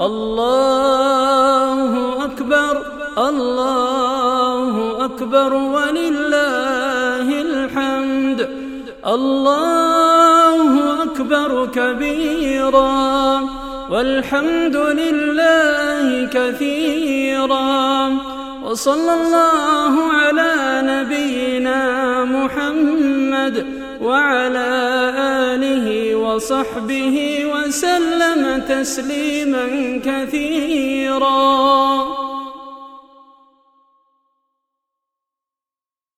الله أكبر الله أكبر ولله الحمد. الله أكبر كبيرا والحمد لله كثيرا. وصلى الله على نبينا محمد وعلى آله وصحبه وسلم تسليما كثيرا.